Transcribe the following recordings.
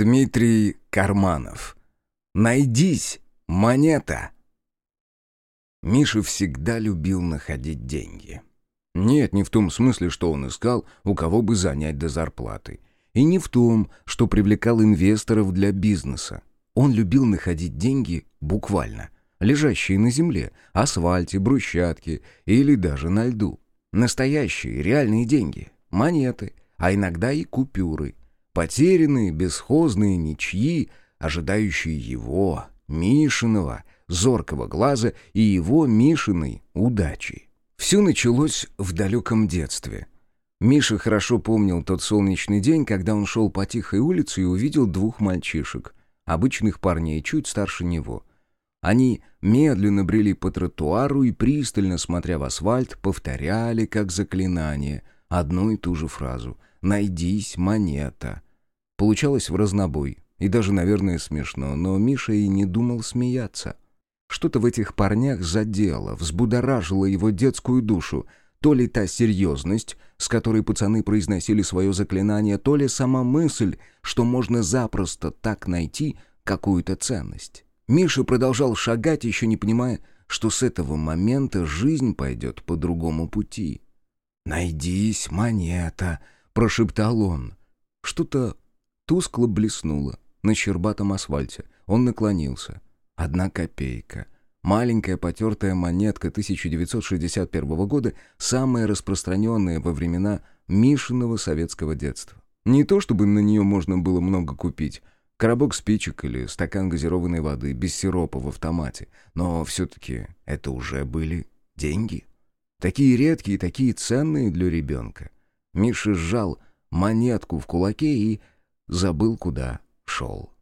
Дмитрий Карманов. Найдись, монета. Миша всегда любил находить деньги. Нет, не в том смысле, что он искал, у кого бы занять до зарплаты. И не в том, что привлекал инвесторов для бизнеса. Он любил находить деньги буквально, лежащие на земле, асфальте, брусчатке или даже на льду. Настоящие, реальные деньги, монеты, а иногда и купюры – Потерянные, бесхозные, ничьи, ожидающие его, Мишиного, зоркого глаза и его, Мишиной, удачи. Все началось в далеком детстве. Миша хорошо помнил тот солнечный день, когда он шел по тихой улице и увидел двух мальчишек, обычных парней, чуть старше него. Они медленно брели по тротуару и, пристально смотря в асфальт, повторяли, как заклинание, одну и ту же фразу — «Найдись, монета». Получалось в разнобой, и даже, наверное, смешно, но Миша и не думал смеяться. Что-то в этих парнях задело, взбудоражило его детскую душу, то ли та серьезность, с которой пацаны произносили свое заклинание, то ли сама мысль, что можно запросто так найти какую-то ценность. Миша продолжал шагать, еще не понимая, что с этого момента жизнь пойдет по другому пути. «Найдись, монета!» — прошептал он. Что-то тускло блеснуло на щербатом асфальте. Он наклонился. Одна копейка. Маленькая потертая монетка 1961 года, самая распространенная во времена Мишиного советского детства. Не то чтобы на нее можно было много купить, коробок спичек или стакан газированной воды без сиропа в автомате, но все-таки это уже были деньги. Такие редкие и такие ценные для ребенка. Миша сжал монетку в кулаке и забыл, куда шел.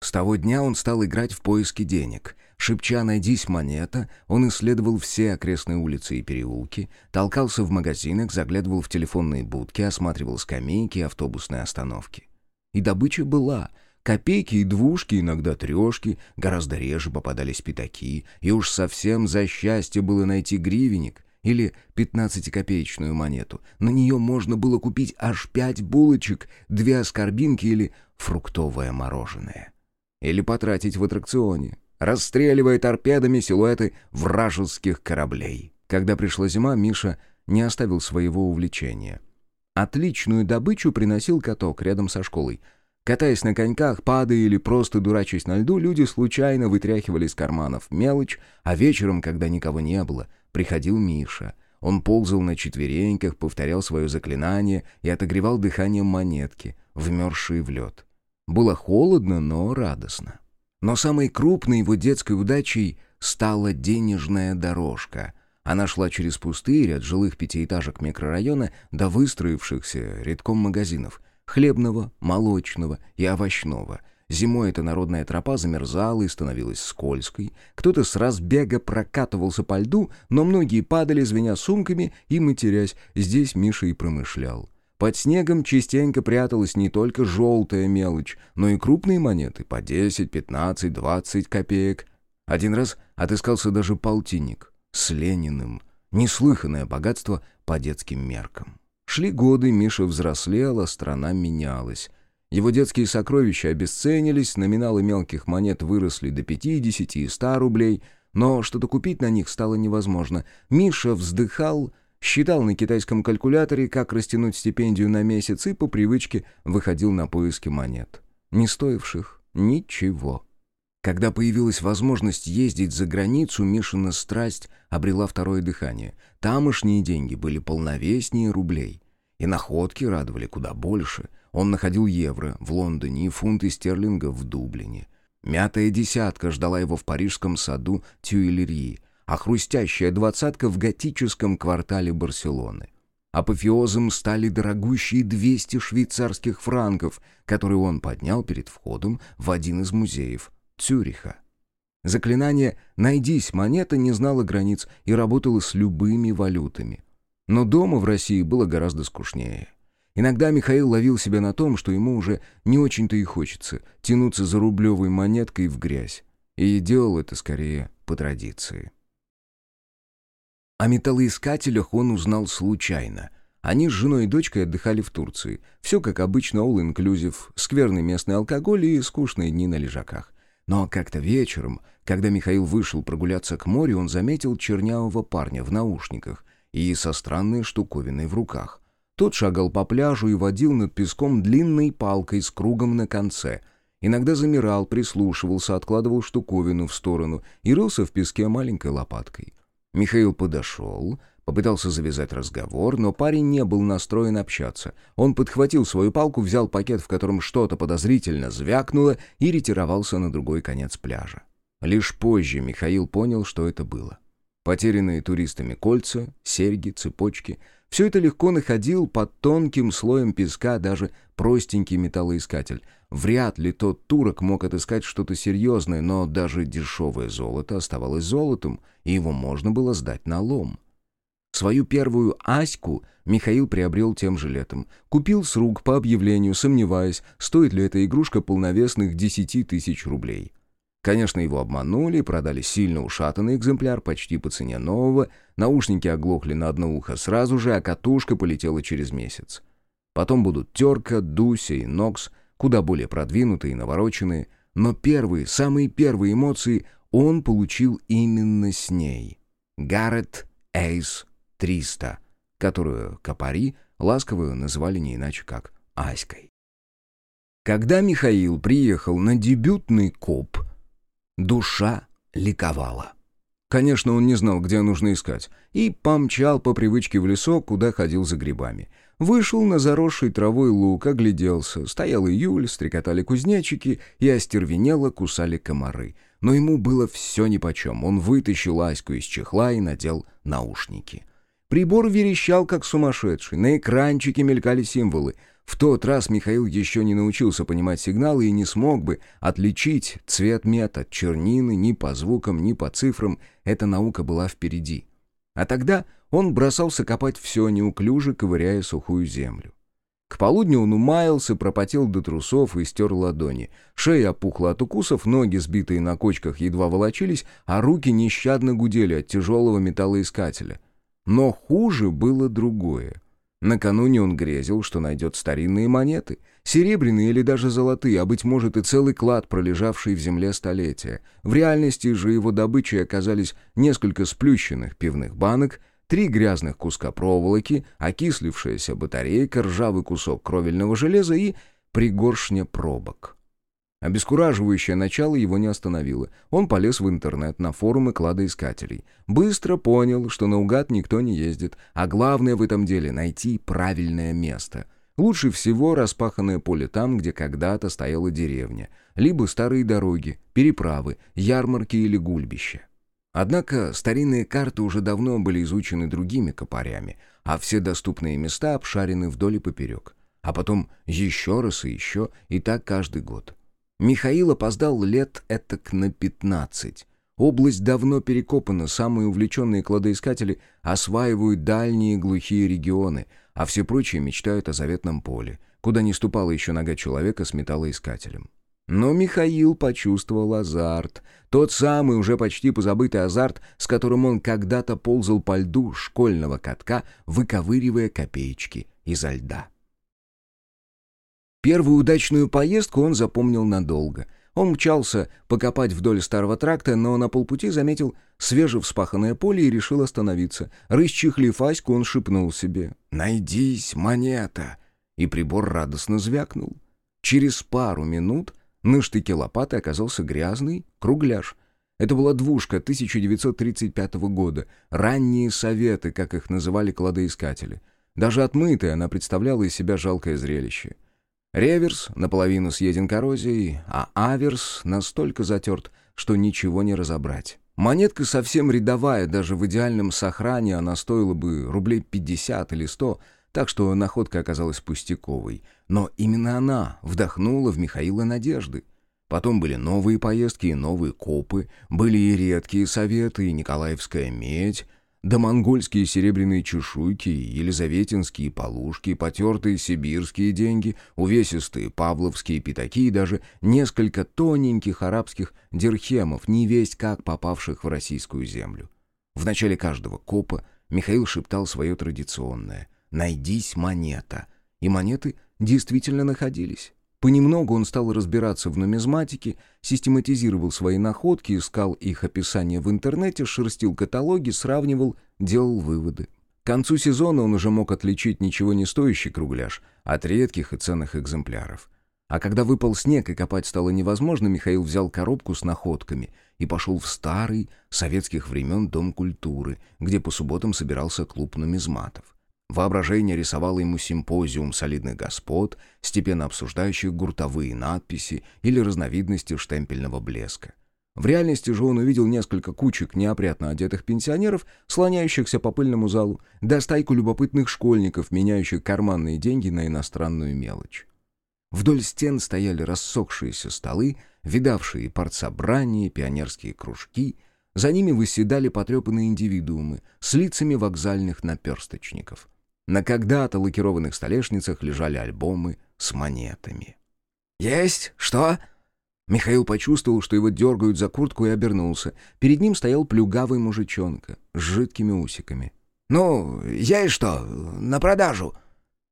С того дня он стал играть в поиски денег. Шепча «найдись монета», он исследовал все окрестные улицы и переулки, толкался в магазинах, заглядывал в телефонные будки, осматривал скамейки и автобусные остановки. И добыча была — Копейки и двушки, иногда трешки, гораздо реже попадались пятаки, и уж совсем за счастье было найти гривенник, или 15-копеечную монету. На нее можно было купить аж пять булочек, две аскорбинки или фруктовое мороженое. Или потратить в аттракционе, расстреливая торпедами силуэты вражеских кораблей. Когда пришла зима, Миша не оставил своего увлечения. Отличную добычу приносил каток рядом со школой — Катаясь на коньках, падая или просто дурачась на льду, люди случайно вытряхивали из карманов мелочь, а вечером, когда никого не было, приходил Миша. Он ползал на четвереньках, повторял свое заклинание и отогревал дыханием монетки, вмерзшие в лед. Было холодно, но радостно. Но самой крупной его детской удачей стала денежная дорожка. Она шла через пустырь от жилых пятиэтажек микрорайона до выстроившихся редком магазинов — хлебного, молочного и овощного. Зимой эта народная тропа замерзала и становилась скользкой. Кто-то с разбега прокатывался по льду, но многие падали, звеня сумками и матерясь. Здесь Миша и промышлял. Под снегом частенько пряталась не только желтая мелочь, но и крупные монеты по 10, 15, 20 копеек. Один раз отыскался даже полтинник с Лениным. Неслыханное богатство по детским меркам. Шли годы, Миша взрослел, а страна менялась. Его детские сокровища обесценились, номиналы мелких монет выросли до 50 и 100 рублей, но что-то купить на них стало невозможно. Миша вздыхал, считал на китайском калькуляторе, как растянуть стипендию на месяц, и по привычке выходил на поиски монет, не стоивших ничего. Когда появилась возможность ездить за границу, Мишина страсть обрела второе дыхание. Тамошние деньги были полновеснее рублей. И находки радовали куда больше. Он находил евро в Лондоне и фунты стерлингов в Дублине. Мятая десятка ждала его в парижском саду Тюильрии, а хрустящая двадцатка в готическом квартале Барселоны. Апофеозом стали дорогущие 200 швейцарских франков, которые он поднял перед входом в один из музеев Цюриха. Заклинание «Найдись, монета» не знало границ и работало с любыми валютами. Но дома в России было гораздо скучнее. Иногда Михаил ловил себя на том, что ему уже не очень-то и хочется тянуться за рублевой монеткой в грязь. И делал это скорее по традиции. О металлоискателях он узнал случайно. Они с женой и дочкой отдыхали в Турции. Все как обычно, all-inclusive, скверный местный алкоголь и скучные дни на лежаках. Но как-то вечером, когда Михаил вышел прогуляться к морю, он заметил чернявого парня в наушниках и со странной штуковиной в руках. Тот шагал по пляжу и водил над песком длинной палкой с кругом на конце. Иногда замирал, прислушивался, откладывал штуковину в сторону и рылся в песке маленькой лопаткой. Михаил подошел, попытался завязать разговор, но парень не был настроен общаться. Он подхватил свою палку, взял пакет, в котором что-то подозрительно звякнуло, и ретировался на другой конец пляжа. Лишь позже Михаил понял, что это было. Потерянные туристами кольца, серьги, цепочки — все это легко находил под тонким слоем песка даже простенький металлоискатель. Вряд ли тот турок мог отыскать что-то серьезное, но даже дешевое золото оставалось золотом, и его можно было сдать на лом. Свою первую «Аську» Михаил приобрел тем же летом. Купил с рук по объявлению, сомневаясь, стоит ли эта игрушка полновесных 10 тысяч рублей. Конечно, его обманули, продали сильно ушатанный экземпляр почти по цене нового, наушники оглохли на одно ухо сразу же, а катушка полетела через месяц. Потом будут Терка, Дуся и Нокс, куда более продвинутые и навороченные, но первые, самые первые эмоции он получил именно с ней. Гаррет Эйс 300, которую Капари ласково называли не иначе как Аськой. Когда Михаил приехал на дебютный коп, Душа ликовала. Конечно, он не знал, где нужно искать, и помчал по привычке в лесок, куда ходил за грибами. Вышел на заросший травой луг, огляделся. Стоял июль, стрекотали кузнечики и остервенело кусали комары. Но ему было все нипочем. Он вытащил Аську из чехла и надел наушники. Прибор верещал, как сумасшедший. На экранчике мелькали символы. В тот раз Михаил еще не научился понимать сигналы и не смог бы отличить цвет мет от чернины ни по звукам, ни по цифрам. Эта наука была впереди. А тогда он бросался копать все неуклюже, ковыряя сухую землю. К полудню он умаялся, пропотел до трусов и стер ладони. Шея опухла от укусов, ноги, сбитые на кочках, едва волочились, а руки нещадно гудели от тяжелого металлоискателя. Но хуже было другое — Накануне он грезил, что найдет старинные монеты, серебряные или даже золотые, а, быть может, и целый клад, пролежавший в земле столетия. В реальности же его добычей оказались несколько сплющенных пивных банок, три грязных куска проволоки, окислившаяся батарейка, ржавый кусок кровельного железа и пригоршня пробок. Обескураживающее начало его не остановило. Он полез в интернет на форумы кладоискателей. Быстро понял, что наугад никто не ездит, а главное в этом деле — найти правильное место. Лучше всего распаханное поле там, где когда-то стояла деревня. Либо старые дороги, переправы, ярмарки или гульбища. Однако старинные карты уже давно были изучены другими копарями, а все доступные места обшарены вдоль и поперек. А потом еще раз и еще, и так каждый год. Михаил опоздал лет этак на пятнадцать. Область давно перекопана, самые увлеченные кладоискатели осваивают дальние глухие регионы, а все прочие мечтают о заветном поле, куда не ступала еще нога человека с металлоискателем. Но Михаил почувствовал азарт, тот самый уже почти позабытый азарт, с которым он когда-то ползал по льду школьного катка, выковыривая копеечки изо льда. Первую удачную поездку он запомнил надолго. Он мчался покопать вдоль старого тракта, но на полпути заметил свежевспаханное поле и решил остановиться. Расчехлив Аську, он шепнул себе «Найдись, монета!» И прибор радостно звякнул. Через пару минут на штыке лопаты оказался грязный кругляш. Это была двушка 1935 года, ранние советы, как их называли кладоискатели. Даже отмытая она представляла из себя жалкое зрелище — Реверс наполовину съеден коррозией, а аверс настолько затерт, что ничего не разобрать. Монетка совсем рядовая, даже в идеальном сохране она стоила бы рублей 50 или 100, так что находка оказалась пустяковой. Но именно она вдохнула в Михаила надежды. Потом были новые поездки и новые копы, были и редкие советы, и Николаевская медь, да монгольские серебряные чешуйки, елизаветинские полушки, потертые сибирские деньги, увесистые павловские пятаки и даже несколько тоненьких арабских дирхемов, невесть как попавших в российскую землю. В начале каждого копа Михаил шептал свое традиционное «Найдись монета». И монеты действительно находились. Понемногу он стал разбираться в нумизматике, систематизировал свои находки, искал их описание в интернете, шерстил каталоги, сравнивал, делал выводы. К концу сезона он уже мог отличить ничего не стоящий кругляш от редких и ценных экземпляров. А когда выпал снег и копать стало невозможно, Михаил взял коробку с находками и пошел в старый советских времен Дом культуры, где по субботам собирался клуб нумизматов. Воображение рисовало ему симпозиум солидных господ, степенно обсуждающих гуртовые надписи или разновидности штемпельного блеска. В реальности же он увидел несколько кучек неопрятно одетых пенсионеров, слоняющихся по пыльному залу, да стайку любопытных школьников, меняющих карманные деньги на иностранную мелочь. Вдоль стен стояли рассохшиеся столы, видавшие партсобрания, пионерские кружки. За ними выседали потрепанные индивидуумы с лицами вокзальных наперсточников. На когда-то лакированных столешницах лежали альбомы с монетами. «Есть? Что?» Михаил почувствовал, что его дергают за куртку и обернулся. Перед ним стоял плюгавый мужичонка с жидкими усиками. «Ну, есть что? На продажу?»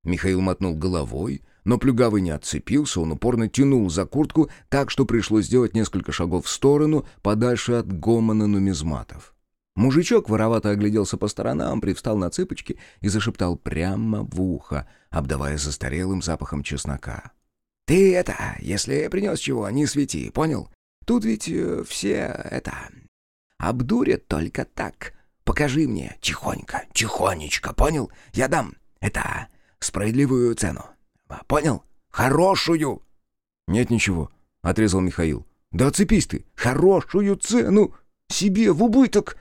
Михаил мотнул головой, но плюгавый не отцепился, он упорно тянул за куртку так, что пришлось сделать несколько шагов в сторону, подальше от гомона нумизматов. Мужичок воровато огляделся по сторонам, привстал на цыпочки и зашептал прямо в ухо, обдавая застарелым запахом чеснока. «Ты это, если принес чего, не свети, понял? Тут ведь э, все это... обдурят только так. Покажи мне, тихонько, тихонечко, понял? Я дам, это, справедливую цену. Понял? Хорошую!» «Нет ничего», — отрезал Михаил. «Да отцепись ты! Хорошую цену! Себе в убыток!»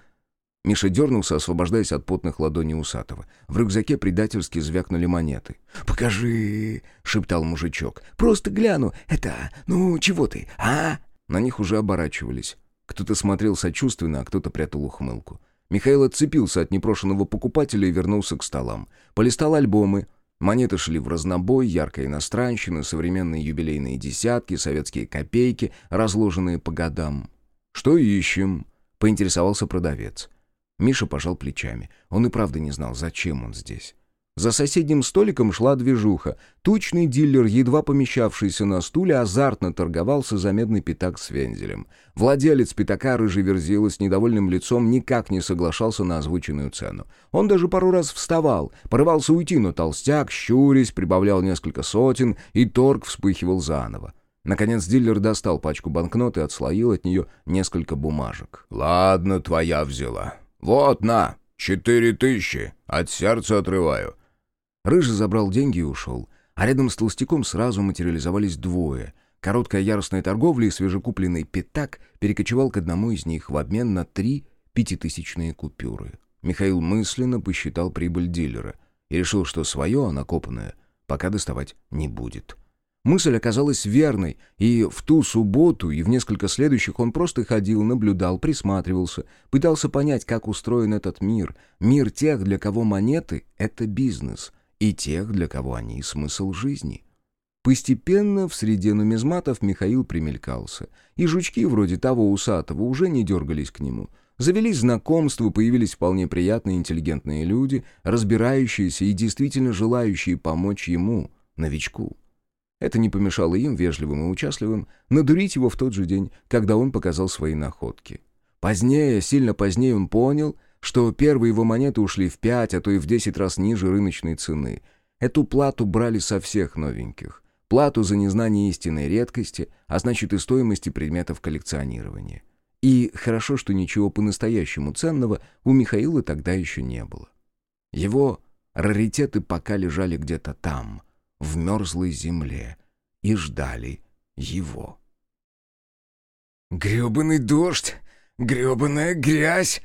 Миша дернулся, освобождаясь от потных ладоней усатого. В рюкзаке предательски звякнули монеты. «Покажи!» — шептал мужичок. «Просто гляну. Это... Ну, чего ты, а?» На них уже оборачивались. Кто-то смотрел сочувственно, а кто-то прятал ухмылку. Михаил отцепился от непрошенного покупателя и вернулся к столам. Полистал альбомы. Монеты шли в разнобой, яркая иностранщина, современные юбилейные десятки, советские копейки, разложенные по годам. «Что ищем?» — поинтересовался продавец. Миша пожал плечами. Он и правда не знал, зачем он здесь. За соседним столиком шла движуха. Тучный дилер, едва помещавшийся на стуле, азартно торговался за медный пятак с вензелем. Владелец пятака, рыжий с недовольным лицом никак не соглашался на озвученную цену. Он даже пару раз вставал, порывался уйти, но толстяк, щурясь, прибавлял несколько сотен, и торг вспыхивал заново. Наконец дилер достал пачку банкнот и отслоил от нее несколько бумажек. «Ладно, твоя взяла. «Вот, на, четыре тысячи, от сердца отрываю». Рыжий забрал деньги и ушел, а рядом с толстяком сразу материализовались двое. Короткая яростная торговля и свежекупленный пятак перекочевал к одному из них в обмен на три пятитысячные купюры. Михаил мысленно посчитал прибыль дилера и решил, что свое, накопанное, пока доставать не будет. Мысль оказалась верной, и в ту субботу, и в несколько следующих он просто ходил, наблюдал, присматривался, пытался понять, как устроен этот мир. Мир тех, для кого монеты — это бизнес, и тех, для кого они — смысл жизни. Постепенно в среде нумизматов Михаил примелькался, и жучки вроде того усатого уже не дергались к нему. Завелись знакомства, появились вполне приятные интеллигентные люди, разбирающиеся и действительно желающие помочь ему, новичку. Это не помешало им, вежливым и участливым, надурить его в тот же день, когда он показал свои находки. Позднее, сильно позднее он понял, что первые его монеты ушли в пять, а то и в десять раз ниже рыночной цены. Эту плату брали со всех новеньких. Плату за незнание истинной редкости, а значит и стоимости предметов коллекционирования. И хорошо, что ничего по-настоящему ценного у Михаила тогда еще не было. Его раритеты пока лежали где-то там, в мерзлой земле и ждали его. «Гребаный дождь! Гребаная грязь!»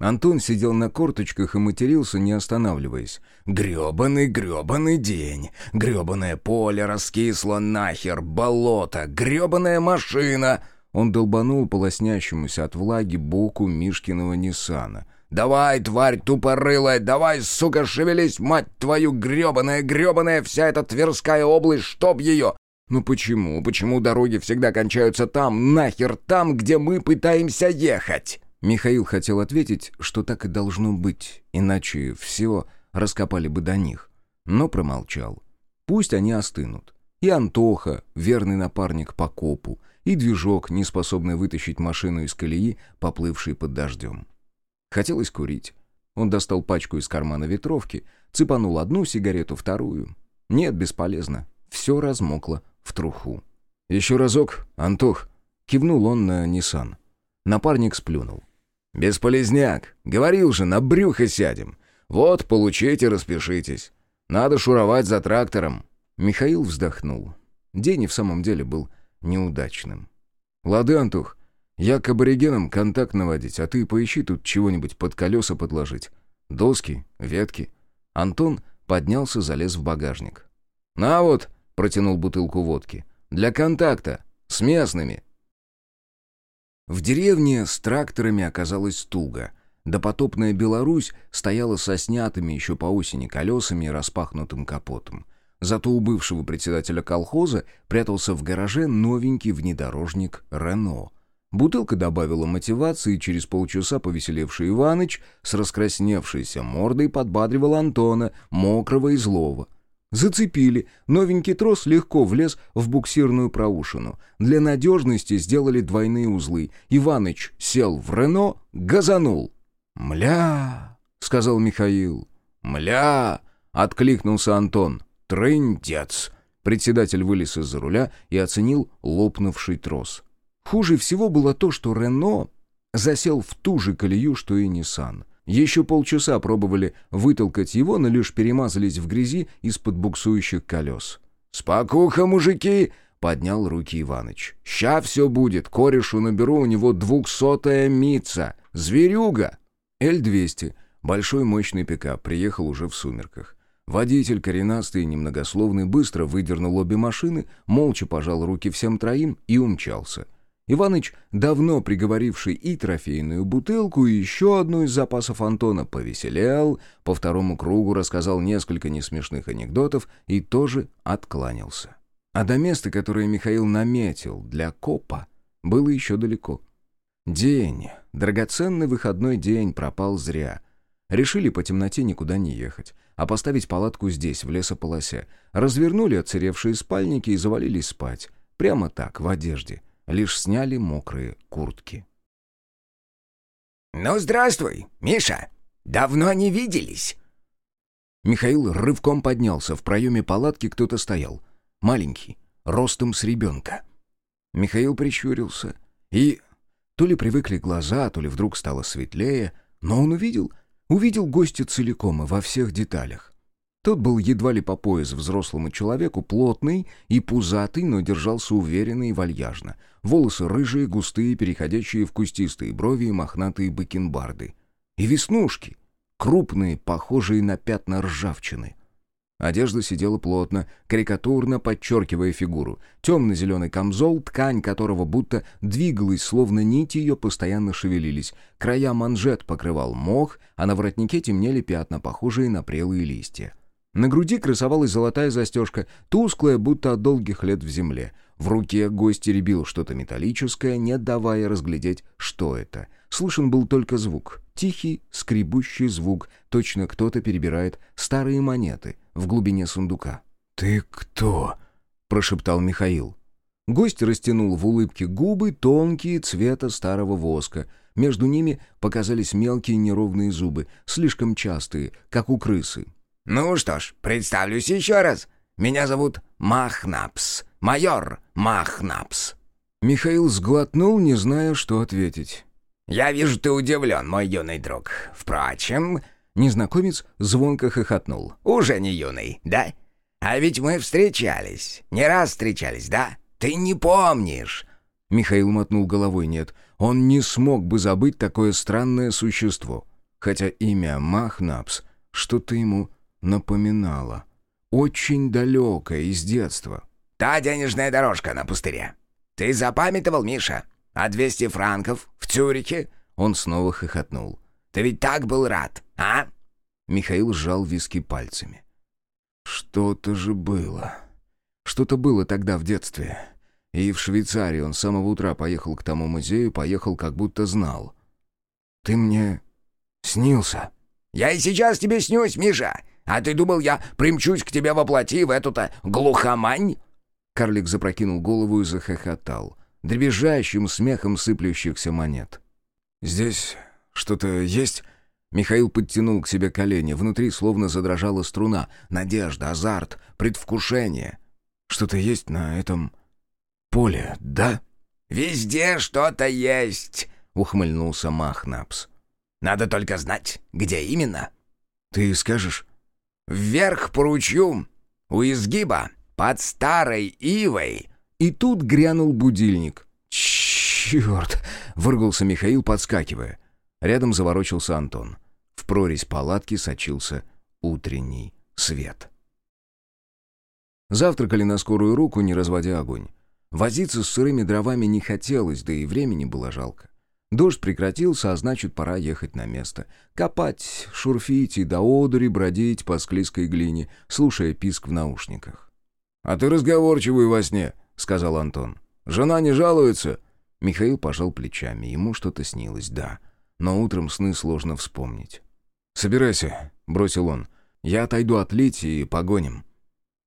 Антон сидел на корточках и матерился, не останавливаясь. «Гребаный, гребаный день! Гребаное поле раскисло нахер! Болото! Гребаная машина!» Он долбанул полоснящемуся от влаги боку Мишкиного Ниссана. «Давай, тварь тупорылая, давай, сука, шевелись, мать твою, гребаная, гребаная, вся эта Тверская область, чтоб ее!» «Ну почему, почему дороги всегда кончаются там, нахер там, где мы пытаемся ехать?» Михаил хотел ответить, что так и должно быть, иначе все раскопали бы до них. Но промолчал. Пусть они остынут. И Антоха, верный напарник по копу, и движок, не способный вытащить машину из колеи, поплывший под дождем. Хотелось курить. Он достал пачку из кармана ветровки, цепанул одну сигарету, вторую. Нет, бесполезно. Все размокло в труху. «Еще разок, Антох!» — кивнул он на Ниссан. Напарник сплюнул. «Бесполезняк! Говорил же, на брюхо сядем! Вот, получите, распишитесь! Надо шуровать за трактором!» Михаил вздохнул. День и в самом деле был неудачным. «Лады, Антох, я к аборигенам контакт наводить, а ты поищи тут чего-нибудь под колеса подложить. Доски, ветки». Антон поднялся, залез в багажник. «На вот!» — протянул бутылку водки. «Для контакта! С местными!» В деревне с тракторами оказалось туго. Допотопная Беларусь стояла со снятыми еще по осени колесами и распахнутым капотом. Зато у бывшего председателя колхоза прятался в гараже новенький внедорожник «Рено». Бутылка добавила мотивации, и через полчаса повеселевший Иваныч с раскрасневшейся мордой подбадривал Антона, мокрого и злого. Зацепили. Новенький трос легко влез в буксирную проушину. Для надежности сделали двойные узлы. Иваныч сел в Рено, газанул. «Мля!» — сказал Михаил. «Мля!» — откликнулся Антон. «Трындец!» Председатель вылез из-за руля и оценил лопнувший трос. Хуже всего было то, что Рено засел в ту же колею, что и Ниссан. Еще полчаса пробовали вытолкать его, но лишь перемазались в грязи из-под буксующих колес. «Спокуха, мужики!» — поднял руки Иваныч. «Ща все будет. Корешу наберу, у него двухсотая мица. Зверюга!» Л-200, большой мощный пикап, приехал уже в сумерках. Водитель, коренастый и немногословный, быстро выдернул обе машины, молча пожал руки всем троим и умчался. Иваныч, давно приговоривший и трофейную бутылку, и еще одну из запасов Антона, повеселел, по второму кругу рассказал несколько несмешных анекдотов и тоже откланялся. А до места, которое Михаил наметил для копа, было еще далеко. День, драгоценный выходной день, пропал зря. Решили по темноте никуда не ехать, а поставить палатку здесь, в лесополосе. Развернули отсыревшие спальники и завалились спать. Прямо так, в одежде — лишь сняли мокрые куртки. «Ну, здравствуй, Миша! Давно не виделись!» Михаил рывком поднялся. В проеме палатки кто-то стоял. Маленький, ростом с ребенка. Михаил прищурился. И то ли привыкли глаза, то ли вдруг стало светлее, но он увидел, увидел гостя целиком и во всех деталях. Тот был едва ли по пояс взрослому человеку, плотный и пузатый, но держался уверенно и вальяжно. Волосы рыжие, густые, переходящие в кустистые брови и мохнатые бакенбарды. И веснушки, крупные, похожие на пятна ржавчины. Одежда сидела плотно, карикатурно подчеркивая фигуру. Темно-зеленый камзол, ткань которого будто двигалась, словно нити ее постоянно шевелились. Края манжет покрывал мох, а на воротнике темнели пятна, похожие на прелые листья. На груди красовалась золотая застежка, тусклая, будто от долгих лет в земле. В руке гость теребил что-то металлическое, не давая разглядеть, что это. Слышен был только звук. Тихий, скребущий звук. Точно кто-то перебирает старые монеты в глубине сундука. «Ты кто?» — прошептал Михаил. Гость растянул в улыбке губы, тонкие, цвета старого воска. Между ними показались мелкие неровные зубы, слишком частые, как у крысы. «Ну что ж, представлюсь еще раз. Меня зовут Махнапс, майор Махнапс». Михаил сглотнул, не зная, что ответить. «Я вижу, ты удивлен, мой юный друг. Впрочем...» Незнакомец звонко хохотнул. «Уже не юный, да? А ведь мы встречались. Не раз встречались, да? Ты не помнишь?» Михаил мотнул головой «нет». Он не смог бы забыть такое странное существо. Хотя имя Махнапс что-то ему напоминала. Очень далекая из детства. «Та денежная дорожка на пустыре. Ты запамятовал, Миша? А 200 франков в Цюрихе?» Он снова хохотнул. «Ты ведь так был рад, а?» Михаил сжал виски пальцами. «Что-то же было. Что-то было тогда в детстве. И в Швейцарии он с самого утра поехал к тому музею, поехал как будто знал. Ты мне снился?» Я и сейчас тебе снюсь, Миша. А ты думал, я примчусь к тебе воплоти в эту-то глухомань?» Карлик запрокинул голову и захохотал, дребезжащим смехом сыплющихся монет. «Здесь что-то есть?» Михаил подтянул к себе колени. Внутри словно задрожала струна. Надежда, азарт, предвкушение. «Что-то есть на этом поле, да?» «Везде что-то есть», — ухмыльнулся Махнапс. «Надо только знать, где именно». «Ты скажешь?» «Вверх по ручью, у изгиба, под старой ивой». И тут грянул будильник. «Черт!» — выргался Михаил, подскакивая. Рядом заворочился Антон. В прорезь палатки сочился утренний свет. Завтракали на скорую руку, не разводя огонь. Возиться с сырыми дровами не хотелось, да и времени было жалко. Дождь прекратился, а значит, пора ехать на место. Копать, шурфить и до одури бродить по склизкой глине, слушая писк в наушниках. «А ты разговорчивый во сне», — сказал Антон. «Жена не жалуется?» Михаил пожал плечами. Ему что-то снилось, да. Но утром сны сложно вспомнить. «Собирайся», — бросил он. «Я отойду отлить и погоним».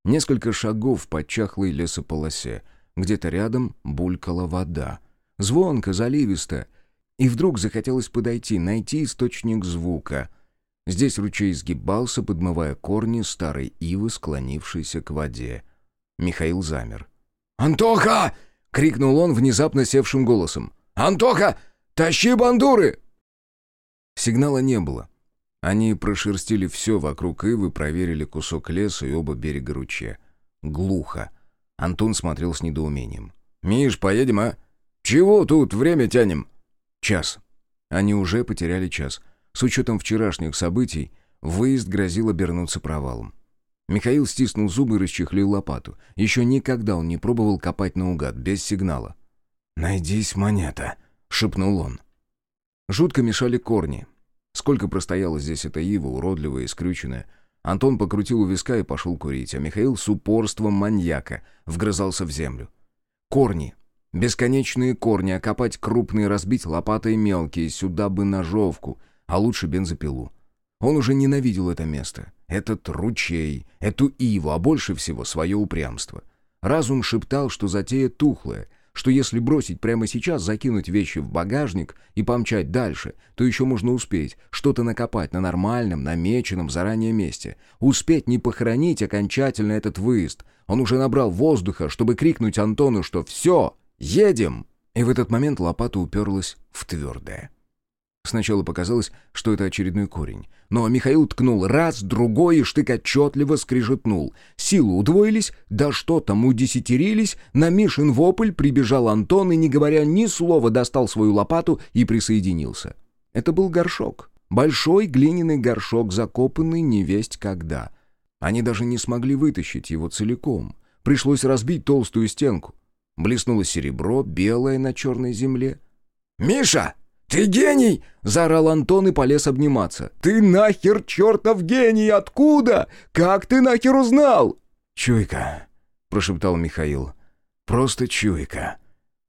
Несколько шагов по чахлой лесополосе. Где-то рядом булькала вода. Звонко, заливисто. И вдруг захотелось подойти, найти источник звука. Здесь ручей сгибался, подмывая корни старой ивы, склонившейся к воде. Михаил замер. «Антоха!» — крикнул он внезапно севшим голосом. «Антоха, тащи бандуры!» Сигнала не было. Они прошерстили все вокруг Ивы, проверили кусок леса и оба берега ручья. Глухо. Антон смотрел с недоумением. «Миш, поедем, а? Чего тут время тянем?» «Час». Они уже потеряли час. С учетом вчерашних событий, выезд грозил обернуться провалом. Михаил стиснул зубы и расчехлил лопату. Еще никогда он не пробовал копать наугад, без сигнала. «Найдись, монета», — шепнул он. Жутко мешали корни. Сколько простояла здесь эта ива, уродливая и скрюченная. Антон покрутил у виска и пошел курить, а Михаил с упорством маньяка вгрызался в землю. Корни. Бесконечные корни, окопать крупные, разбить лопатой мелкие, сюда бы ножовку, а лучше бензопилу. Он уже ненавидел это место, этот ручей, эту иву, а больше всего свое упрямство. Разум шептал, что затея тухлая, что если бросить прямо сейчас, закинуть вещи в багажник и помчать дальше, то еще можно успеть что-то накопать на нормальном, намеченном заранее месте. Успеть не похоронить окончательно этот выезд. Он уже набрал воздуха, чтобы крикнуть Антону, что «Все, едем!» И в этот момент лопата уперлась в твердое. Сначала показалось, что это очередной корень. Но Михаил ткнул раз, другой, и штык отчетливо скрижетнул. Силы удвоились, да что там, удесятерились. На Мишин вопль прибежал Антон и, не говоря ни слова, достал свою лопату и присоединился. Это был горшок. Большой глиняный горшок, закопанный невесть когда. Они даже не смогли вытащить его целиком. Пришлось разбить толстую стенку. Блеснуло серебро, белое на черной земле. «Миша!» «Ты гений!» — заорал Антон и полез обниматься. «Ты нахер чертов гений! Откуда? Как ты нахер узнал?» «Чуйка», — прошептал Михаил. «Просто чуйка».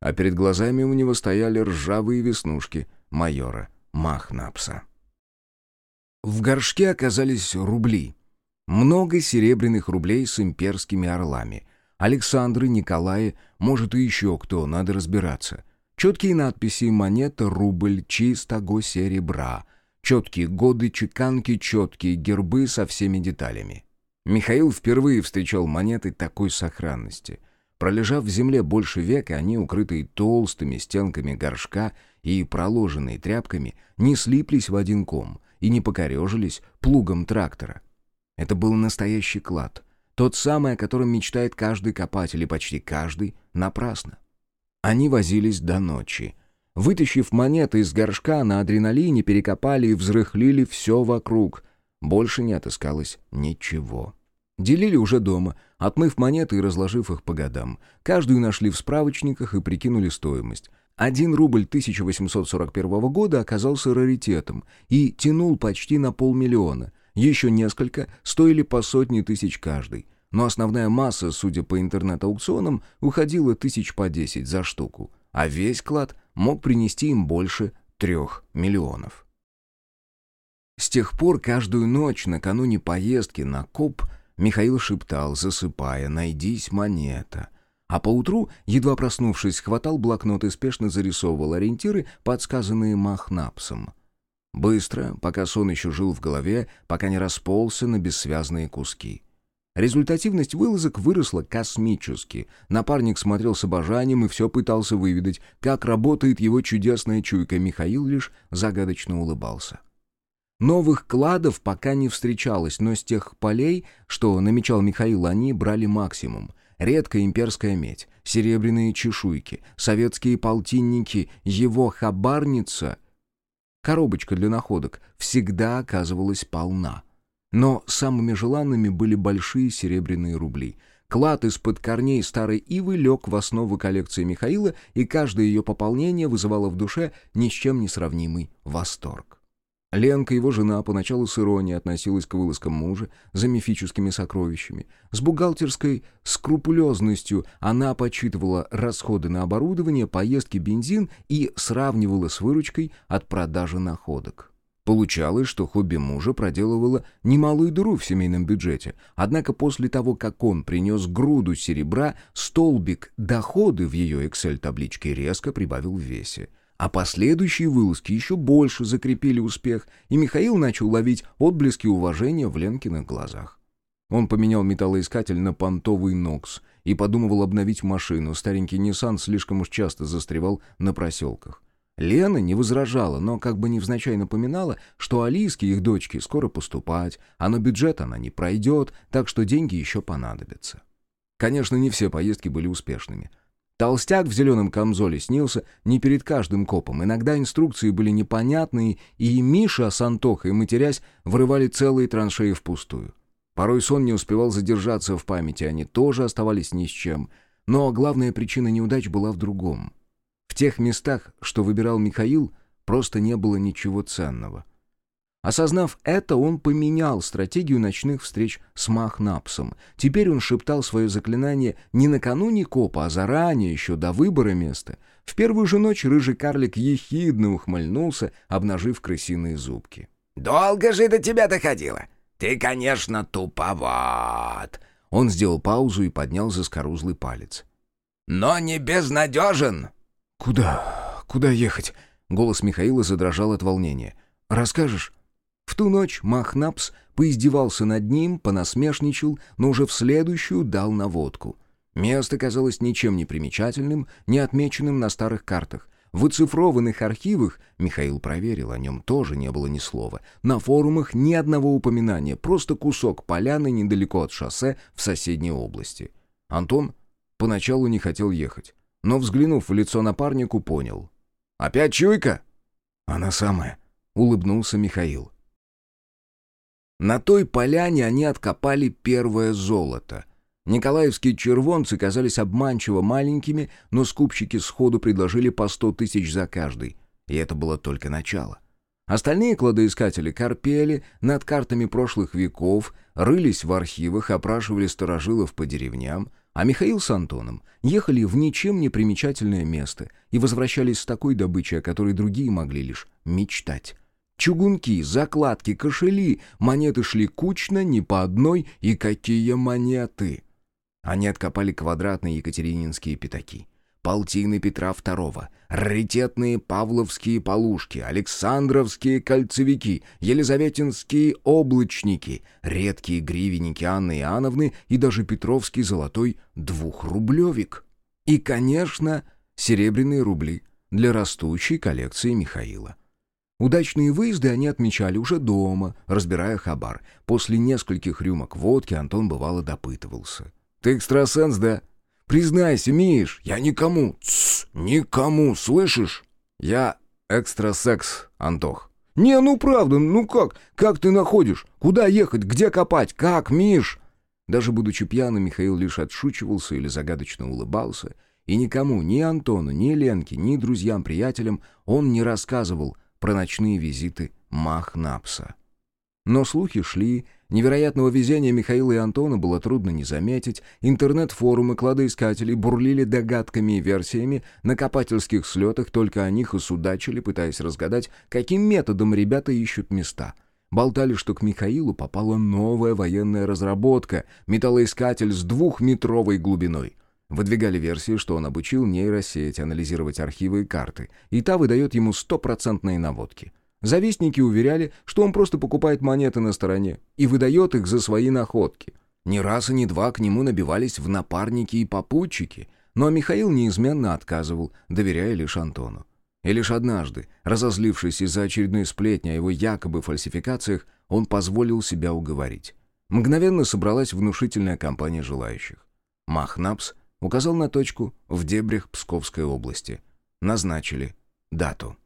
А перед глазами у него стояли ржавые веснушки майора Махнапса. В горшке оказались рубли. Много серебряных рублей с имперскими орлами. Александры, Николаи, может и еще кто, надо разбираться. Четкие надписи «Монета», «Рубль», «Чистого серебра». Четкие годы чеканки, четкие гербы со всеми деталями. Михаил впервые встречал монеты такой сохранности. Пролежав в земле больше века, они, укрытые толстыми стенками горшка и проложенные тряпками, не слиплись в один ком и не покорежились плугом трактора. Это был настоящий клад. Тот самый, о котором мечтает каждый копатель и почти каждый напрасно. Они возились до ночи. Вытащив монеты из горшка, на адреналине перекопали и взрыхлили все вокруг. Больше не отыскалось ничего. Делили уже дома, отмыв монеты и разложив их по годам. Каждую нашли в справочниках и прикинули стоимость. Один рубль 1841 года оказался раритетом и тянул почти на полмиллиона. Еще несколько стоили по сотни тысяч каждый но основная масса, судя по интернет-аукционам, уходила тысяч по десять за штуку, а весь клад мог принести им больше трех миллионов. С тех пор каждую ночь накануне поездки на коп Михаил шептал, засыпая «Найдись, монета». А поутру, едва проснувшись, хватал блокнот и спешно зарисовывал ориентиры, подсказанные Махнапсом. Быстро, пока сон еще жил в голове, пока не расползся на бессвязные куски. Результативность вылазок выросла космически. Напарник смотрел с обожанием и все пытался выведать, как работает его чудесная чуйка. Михаил лишь загадочно улыбался. Новых кладов пока не встречалось, но с тех полей, что намечал Михаил, они брали максимум. Редкая имперская медь, серебряные чешуйки, советские полтинники, его хабарница — Коробочка для находок всегда оказывалась полна. Но самыми желанными были большие серебряные рубли. Клад из-под корней старой ивы лег в основу коллекции Михаила, и каждое ее пополнение вызывало в душе ни с чем не сравнимый восторг. Ленка, его жена, поначалу с иронией относилась к вылазкам мужа за мифическими сокровищами. С бухгалтерской скрупулезностью она подсчитывала расходы на оборудование, поездки, бензин и сравнивала с выручкой от продажи находок. Получалось, что хобби мужа проделывало немалую дыру в семейном бюджете, однако после того, как он принес груду серебра, столбик доходы в ее Excel-табличке резко прибавил в весе. А последующие вылазки еще больше закрепили успех, и Михаил начал ловить отблески уважения в Ленкиных глазах. Он поменял металлоискатель на понтовый «Нокс» и подумывал обновить машину. Старенький Nissan слишком уж часто застревал на проселках. Лена не возражала, но как бы невзначай напоминала, что Алиске, их дочке, скоро поступать, а на бюджет она не пройдет, так что деньги еще понадобятся. Конечно, не все поездки были успешными. Толстяк в зеленом камзоле снился не перед каждым копом. Иногда инструкции были непонятные, и Миша с Антохой, матерясь, врывали целые траншеи впустую. Порой сон не успевал задержаться в памяти, они тоже оставались ни с чем. Но главная причина неудач была в другом. В тех местах, что выбирал Михаил, просто не было ничего ценного. Осознав это, он поменял стратегию ночных встреч с Махнапсом. Теперь он шептал свое заклинание не накануне копа, а заранее, еще до выбора места. В первую же ночь рыжий карлик ехидно ухмыльнулся, обнажив крысиные зубки. «Долго же до тебя доходило? Ты, конечно, туповат!» Он сделал паузу и поднял заскорузлый палец. «Но не безнадежен!» «Куда? Куда ехать?» Голос Михаила задрожал от волнения. «Расскажешь?» В ту ночь Махнапс поиздевался над ним, понасмешничал, но уже в следующую дал наводку. Место казалось ничем не примечательным, не отмеченным на старых картах. В оцифрованных архивах, Михаил проверил, о нем тоже не было ни слова. На форумах ни одного упоминания, просто кусок поляны недалеко от шоссе в соседней области. Антон поначалу не хотел ехать, но, взглянув в лицо напарнику, понял. «Опять чуйка?» «Она самая», — улыбнулся Михаил. На той поляне они откопали первое золото. Николаевские червонцы казались обманчиво маленькими, но скупщики сходу предложили по сто тысяч за каждый. И это было только начало. Остальные кладоискатели корпели над картами прошлых веков, рылись в архивах, опрашивали старожилов по деревням, а Михаил с Антоном ехали в ничем не примечательное место и возвращались с такой добычей, о которой другие могли лишь мечтать. Чугунки, закладки, кошели, монеты шли кучно, не по одной, и какие монеты! Они откопали квадратные екатерининские пятаки, полтины Петра II, раритетные павловские полушки, александровские кольцевики, елизаветинские облачники, редкие гривенники Анны Иоанновны и даже петровский золотой двухрублевик. И, конечно, серебряные рубли для растущей коллекции Михаила. Удачные выезды они отмечали уже дома, разбирая хабар. После нескольких рюмок водки Антон бывало допытывался. «Ты экстрасенс, да? Признайся, Миш, я никому, тссс, никому, слышишь? Я экстрасекс, Антох». «Не, ну правда, ну как? Как ты находишь? Куда ехать? Где копать? Как, Миш?» Даже будучи пьяным, Михаил лишь отшучивался или загадочно улыбался, и никому, ни Антону, ни Ленке, ни друзьям-приятелям он не рассказывал — про ночные визиты Махнапса. Но слухи шли, невероятного везения Михаила и Антона было трудно не заметить, интернет-форумы кладоискателей бурлили догадками и версиями, на копательских слетах только о них и судачили, пытаясь разгадать, каким методом ребята ищут места. Болтали, что к Михаилу попала новая военная разработка — металлоискатель с двухметровой глубиной. Выдвигали версии, что он обучил нейросеть анализировать архивы и карты, и та выдает ему стопроцентные наводки. Завистники уверяли, что он просто покупает монеты на стороне и выдает их за свои находки. Ни раз и ни два к нему набивались в напарники и попутчики, но Михаил неизменно отказывал, доверяя лишь Антону. И лишь однажды, разозлившись из-за очередной сплетни о его якобы фальсификациях, он позволил себя уговорить. Мгновенно собралась внушительная компания желающих. Махнапс указал на точку в дебрях Псковской области. Назначили дату.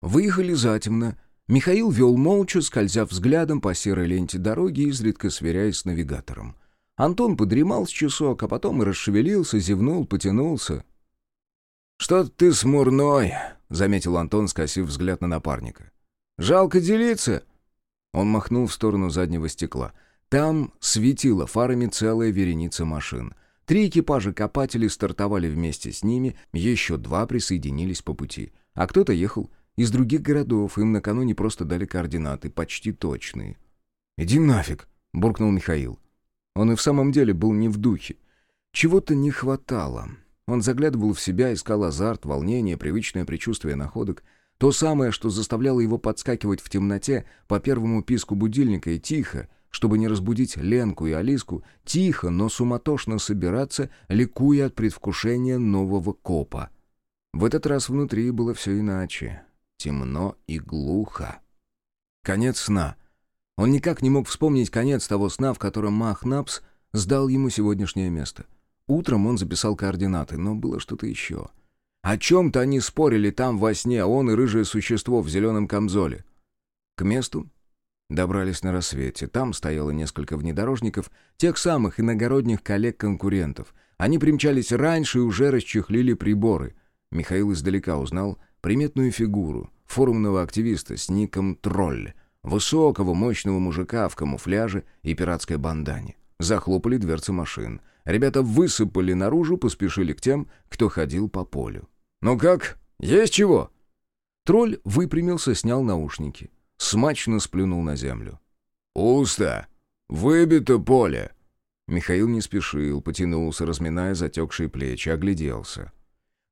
Выехали затемно. Михаил вел молча, скользя взглядом по серой ленте дороги, изредка сверяясь с навигатором. Антон подремал с часок, а потом расшевелился, зевнул, потянулся. «Что ты смурной?» — заметил Антон, скосив взгляд на напарника. «Жалко делиться!» Он махнул в сторону заднего стекла. Там светила фарами целая вереница машин. Три экипажа копателей стартовали вместе с ними, еще два присоединились по пути. А кто-то ехал из других городов им накануне просто дали координаты, почти точные. «Иди нафиг!» — буркнул Михаил. Он и в самом деле был не в духе. Чего-то не хватало. Он заглядывал в себя, искал азарт, волнение, привычное предчувствие находок. То самое, что заставляло его подскакивать в темноте по первому писку будильника и тихо, чтобы не разбудить Ленку и Алиску, тихо, но суматошно собираться, ликуя от предвкушения нового копа. В этот раз внутри было все иначе темно и глухо. Конец сна. Он никак не мог вспомнить конец того сна, в котором Махнапс сдал ему сегодняшнее место. Утром он записал координаты, но было что-то еще. О чем-то они спорили там во сне, он и рыжее существо в зеленом камзоле. К месту добрались на рассвете. Там стояло несколько внедорожников, тех самых иногородних коллег-конкурентов. Они примчались раньше и уже расчехлили приборы. Михаил издалека узнал приметную фигуру, форумного активиста с ником Тролль, высокого, мощного мужика в камуфляже и пиратской бандане. Захлопали дверцы машин. Ребята высыпали наружу, поспешили к тем, кто ходил по полю. «Ну как? Есть чего?» Тролль выпрямился, снял наушники. Смачно сплюнул на землю. «Пусто! Выбито поле!» Михаил не спешил, потянулся, разминая затекшие плечи, огляделся.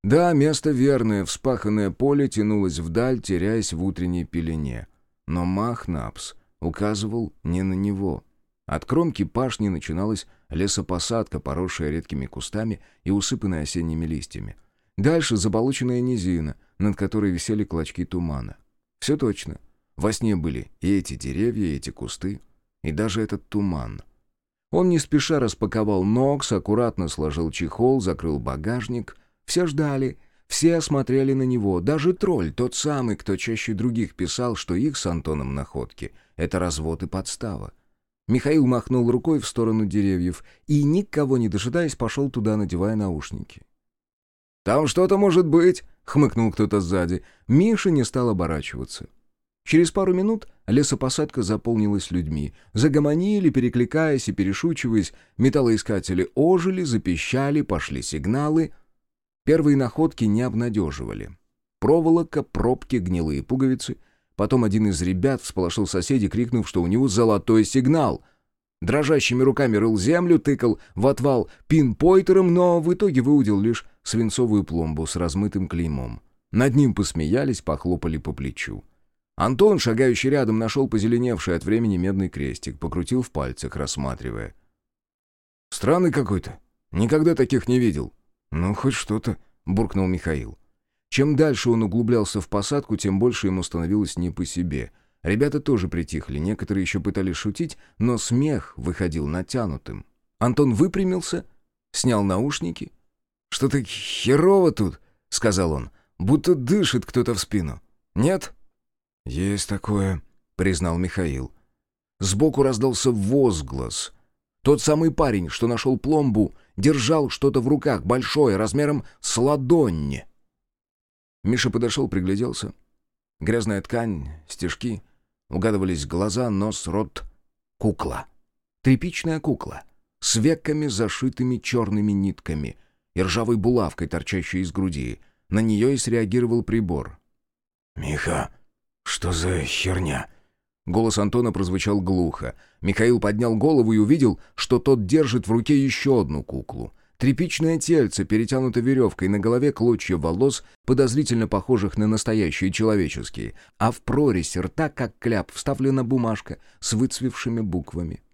Да, место верное, вспаханное поле тянулось вдаль, теряясь в утренней пелене. Но Махнапс указывал не на него. От кромки пашни начиналась лесопосадка, поросшая редкими кустами и усыпанная осенними листьями. Дальше заболоченная низина, над которой висели клочки тумана. Все точно. Во сне были и эти деревья, и эти кусты, и даже этот туман. Он не спеша распаковал Нокс, аккуратно сложил чехол, закрыл багажник все ждали, все смотрели на него, даже тролль, тот самый, кто чаще других писал, что их с Антоном находки — это развод и подстава. Михаил махнул рукой в сторону деревьев и, никого не дожидаясь, пошел туда, надевая наушники. «Там что-то может быть!» — хмыкнул кто-то сзади. Миша не стал оборачиваться. Через пару минут лесопосадка заполнилась людьми. Загомонили, перекликаясь и перешучиваясь, металлоискатели ожили, запищали, пошли сигналы — Первые находки не обнадеживали. Проволока, пробки, гнилые пуговицы. Потом один из ребят всполошил соседей, крикнув, что у него золотой сигнал. Дрожащими руками рыл землю, тыкал в отвал пинпойтером, но в итоге выудил лишь свинцовую пломбу с размытым клеймом. Над ним посмеялись, похлопали по плечу. Антон, шагающий рядом, нашел позеленевший от времени медный крестик, покрутил в пальцах, рассматривая. «Странный какой-то. Никогда таких не видел». «Ну, хоть что-то», — буркнул Михаил. Чем дальше он углублялся в посадку, тем больше ему становилось не по себе. Ребята тоже притихли, некоторые еще пытались шутить, но смех выходил натянутым. Антон выпрямился, снял наушники. «Что-то херово тут», — сказал он, — «будто дышит кто-то в спину. Нет?» «Есть такое», — признал Михаил. Сбоку раздался возглас. Тот самый парень, что нашел пломбу, держал что-то в руках, большое, размером с ладонь. Миша подошел, пригляделся. Грязная ткань, стежки, угадывались глаза, нос, рот. Кукла. Тряпичная кукла. С веками, зашитыми черными нитками и ржавой булавкой, торчащей из груди. На нее и среагировал прибор. «Миха, что за херня?» Голос Антона прозвучал глухо. Михаил поднял голову и увидел, что тот держит в руке еще одну куклу. Тряпичное тельце, перетянуто веревкой, на голове клочья волос, подозрительно похожих на настоящие человеческие, а в прорези рта, как кляп, вставлена бумажка с выцвевшими буквами.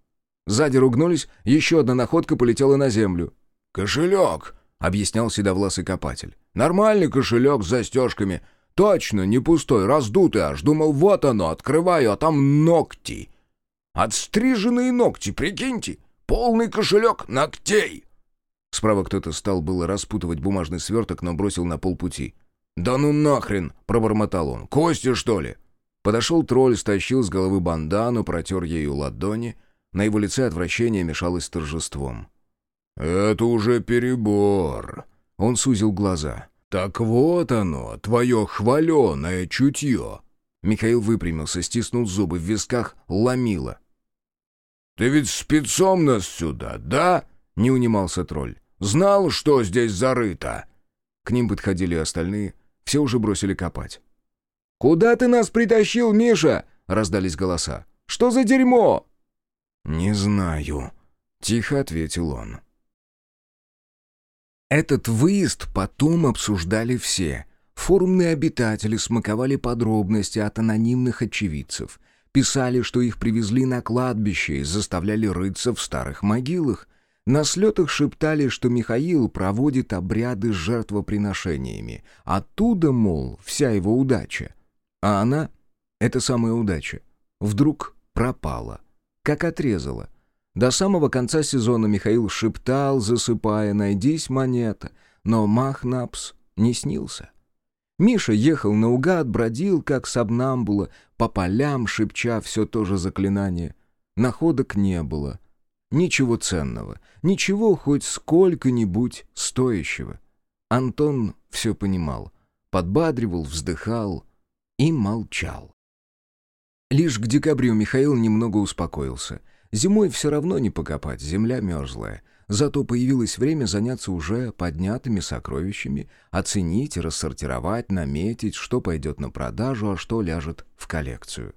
Сзади ругнулись, еще одна находка полетела на землю. «Кошелек!» — объяснял седовласый копатель. «Нормальный кошелек с застежками. Точно, не пустой, раздутый аж. Думал, вот оно, открываю, а там ногти. Отстриженные ногти, прикиньте. Полный кошелек ногтей!» Справа кто-то стал было распутывать бумажный сверток, но бросил на полпути. «Да ну нахрен!» — пробормотал он. «Кости, что ли?» Подошел тролль, стащил с головы бандану, протер ею ладони. На его лице отвращение мешалось с торжеством. «Это уже перебор!» Он сузил глаза. «Так вот оно, твое хваленое чутье!» Михаил выпрямился, стиснул зубы, в висках ломило. «Ты ведь спецом нас сюда, да?» Не унимался тролль. «Знал, что здесь зарыто?» К ним подходили остальные. Все уже бросили копать. «Куда ты нас притащил, Миша?» — раздались голоса. «Что за дерьмо?» «Не знаю», — тихо ответил он. Этот выезд потом обсуждали все. Форумные обитатели смаковали подробности от анонимных очевидцев. Писали, что их привезли на кладбище и заставляли рыться в старых могилах. На слетах шептали, что Михаил проводит обряды с жертвоприношениями. Оттуда, мол, вся его удача. А она, эта самая удача, вдруг пропала. Как отрезала. До самого конца сезона Михаил шептал, засыпая «Найдись, монета», но Махнапс не снился. Миша ехал наугад, бродил, как сабнамбула, по полям, шепча все то же заклинание. Находок не было — Ничего ценного, ничего хоть сколько-нибудь стоящего. Антон все понимал, подбадривал, вздыхал и молчал. Лишь к декабрю Михаил немного успокоился. Зимой все равно не покопать, земля мерзлая. Зато появилось время заняться уже поднятыми сокровищами, оценить, рассортировать, наметить, что пойдет на продажу, а что ляжет в коллекцию.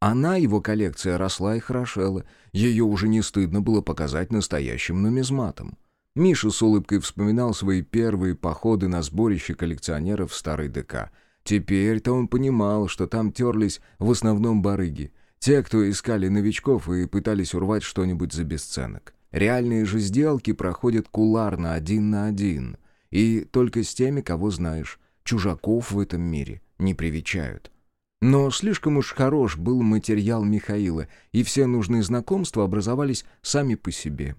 Она, его коллекция, росла и хорошела. Ее уже не стыдно было показать настоящим нумизматом. Миша с улыбкой вспоминал свои первые походы на сборище коллекционеров в старой ДК. Теперь-то он понимал, что там терлись в основном барыги. Те, кто искали новичков и пытались урвать что-нибудь за бесценок. Реальные же сделки проходят куларно, один на один. И только с теми, кого знаешь. Чужаков в этом мире не привечают. Но слишком уж хорош был материал Михаила, и все нужные знакомства образовались сами по себе.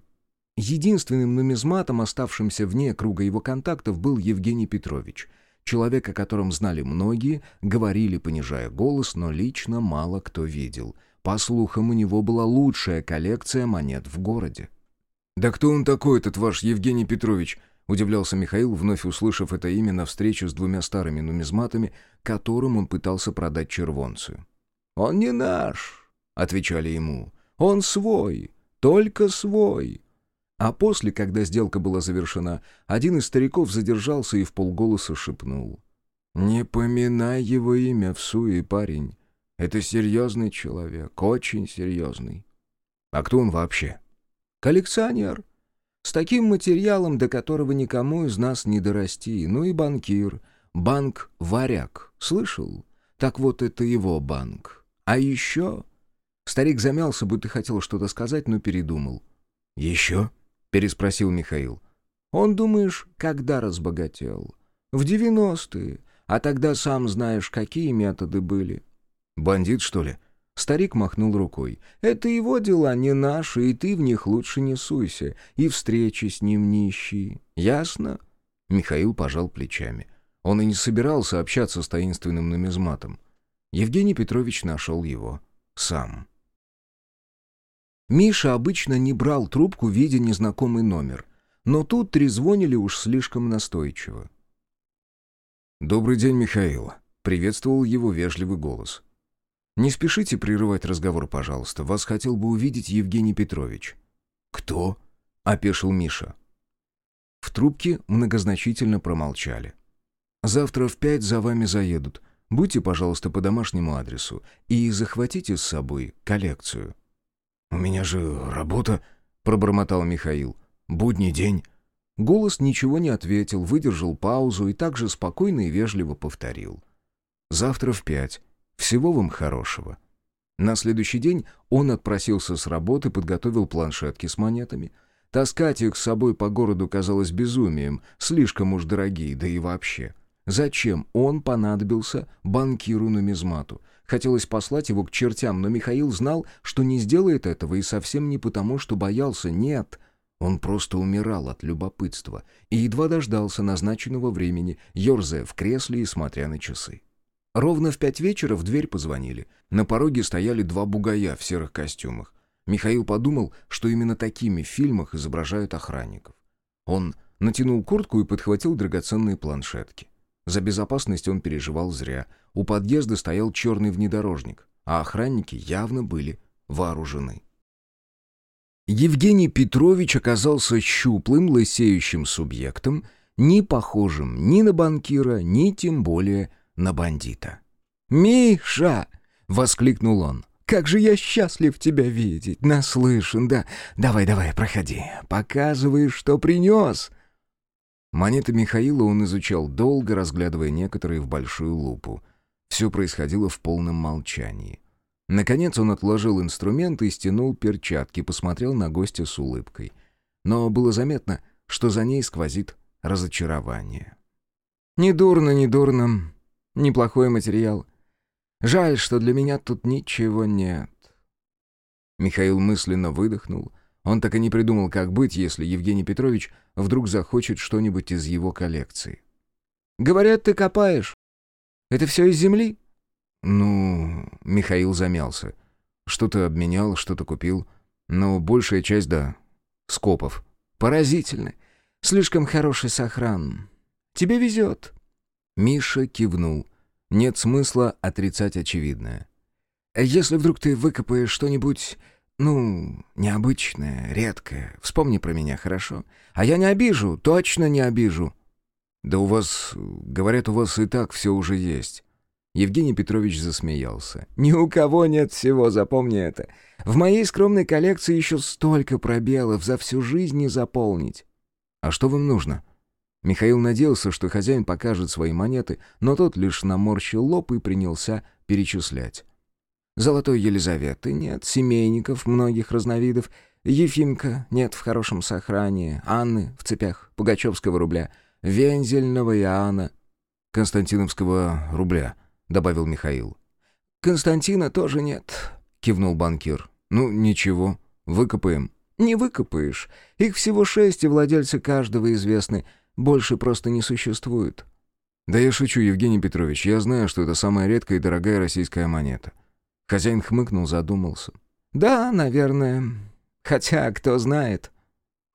Единственным нумизматом, оставшимся вне круга его контактов, был Евгений Петрович. Человек, о котором знали многие, говорили, понижая голос, но лично мало кто видел. По слухам, у него была лучшая коллекция монет в городе. «Да кто он такой, этот ваш Евгений Петрович?» — удивлялся Михаил, вновь услышав это имя на встречу с двумя старыми нумизматами, которым он пытался продать червонцию. «Он не наш», — отвечали ему. «Он свой, только свой». А после, когда сделка была завершена, один из стариков задержался и в полголоса шепнул. «Не поминай его имя в суе, парень. Это серьезный человек, очень серьезный». «А кто он вообще?» «Коллекционер», с таким материалом, до которого никому из нас не дорасти. Ну и банкир. Банк «Варяг». Слышал? Так вот, это его банк. А еще... Старик замялся, будто хотел что-то сказать, но передумал. «Еще?» — переспросил Михаил. «Он, думаешь, когда разбогател?» «В девяностые. А тогда сам знаешь, какие методы были». «Бандит, что ли?» Старик махнул рукой. «Это его дела, не наши, и ты в них лучше не суйся, и встречи с ним нищие. Ясно?» Михаил пожал плечами. Он и не собирался общаться с таинственным нумизматом. Евгений Петрович нашел его сам. Миша обычно не брал трубку, видя незнакомый номер, но тут трезвонили уж слишком настойчиво. «Добрый день, Михаил», — приветствовал его вежливый голос. «Не спешите прерывать разговор, пожалуйста. Вас хотел бы увидеть Евгений Петрович». «Кто?» — опешил Миша. В трубке многозначительно промолчали. «Завтра в пять за вами заедут. Будьте, пожалуйста, по домашнему адресу и захватите с собой коллекцию». «У меня же работа», — пробормотал Михаил. «Будний день». Голос ничего не ответил, выдержал паузу и также спокойно и вежливо повторил. «Завтра в пять. Всего вам хорошего». На следующий день он отпросился с работы, подготовил планшетки с монетами. Таскать их с собой по городу казалось безумием, слишком уж дорогие, да и вообще. Зачем он понадобился банкиру-нумизмату? Хотелось послать его к чертям, но Михаил знал, что не сделает этого, и совсем не потому, что боялся, нет. Он просто умирал от любопытства и едва дождался назначенного времени, ерзая в кресле и смотря на часы. Ровно в пять вечера в дверь позвонили. На пороге стояли два бугая в серых костюмах. Михаил подумал, что именно такими в фильмах изображают охранников. Он натянул куртку и подхватил драгоценные планшетки. За безопасность он переживал зря. У подъезда стоял черный внедорожник, а охранники явно были вооружены. Евгений Петрович оказался щуплым, лысеющим субъектом, не похожим ни на банкира, ни тем более на бандита. «Миша!» — воскликнул он. «Как же я счастлив тебя видеть! Наслышан, да? Давай-давай, проходи. Показывай, что принес!» Монеты Михаила он изучал долго, разглядывая некоторые в большую лупу. Все происходило в полном молчании. Наконец он отложил инструменты и стянул перчатки, посмотрел на гостя с улыбкой. Но было заметно, что за ней сквозит разочарование. «Недурно, недурно. Неплохой материал. Жаль, что для меня тут ничего нет». Михаил мысленно выдохнул. Он так и не придумал, как быть, если Евгений Петрович вдруг захочет что-нибудь из его коллекции. «Говорят, ты копаешь. Это все из земли?» «Ну...» — Михаил замялся. «Что-то обменял, что-то купил. Но большая часть, да, скопов». «Поразительно. Слишком хороший сохран. Тебе везет». Миша кивнул. Нет смысла отрицать очевидное. «Если вдруг ты выкопаешь что-нибудь, ну, необычное, редкое, вспомни про меня, хорошо? А я не обижу, точно не обижу». «Да у вас, говорят, у вас и так все уже есть». Евгений Петрович засмеялся. «Ни у кого нет всего, запомни это. В моей скромной коллекции еще столько пробелов, за всю жизнь не заполнить». «А что вам нужно?» Михаил надеялся, что хозяин покажет свои монеты, но тот лишь наморщил лоб и принялся перечислять. «Золотой Елизаветы нет, семейников многих разновидов, Ефимка нет в хорошем сохрании, Анны в цепях, Пугачевского рубля, Вензельного Иоанна, Константиновского рубля», — добавил Михаил. «Константина тоже нет», — кивнул банкир. «Ну, ничего, выкопаем». «Не выкопаешь. Их всего шесть, и владельцы каждого известны. Больше просто не существует». «Да я шучу, Евгений Петрович. Я знаю, что это самая редкая и дорогая российская монета». Хозяин хмыкнул, задумался. «Да, наверное. Хотя, кто знает».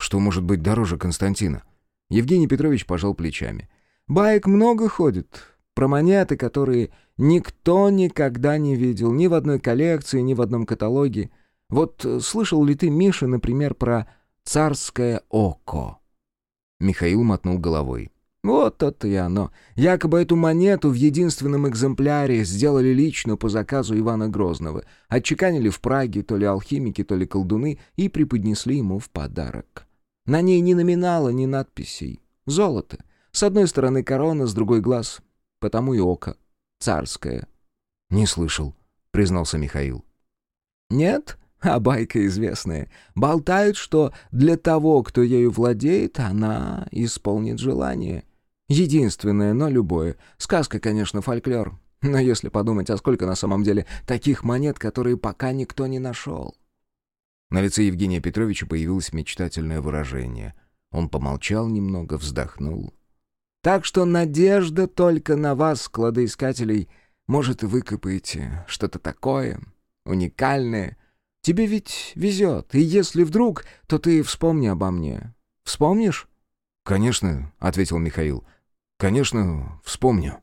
«Что может быть дороже Константина?» Евгений Петрович пожал плечами. «Баек много ходит. Про монеты, которые никто никогда не видел. Ни в одной коллекции, ни в одном каталоге. Вот слышал ли ты, Миша, например, про «Царское око»?» Михаил мотнул головой. «Вот то-то и оно. Якобы эту монету в единственном экземпляре сделали лично по заказу Ивана Грозного. Отчеканили в Праге то ли алхимики, то ли колдуны и преподнесли ему в подарок. На ней ни номинала, ни надписей. Золото. С одной стороны корона, с другой глаз. Потому и око. Царское». «Не слышал», — признался Михаил. «Нет?» А байка известная. Болтают, что для того, кто ею владеет, она исполнит желание. Единственное, но любое. Сказка, конечно, фольклор. Но если подумать, а сколько на самом деле таких монет, которые пока никто не нашел? На лице Евгения Петровича появилось мечтательное выражение. Он помолчал немного, вздохнул. «Так что надежда только на вас, кладоискателей. Может, выкопаете что-то такое, уникальное, Тебе ведь везет, и если вдруг, то ты вспомни обо мне. Вспомнишь?» «Конечно», — ответил Михаил. «Конечно, вспомню».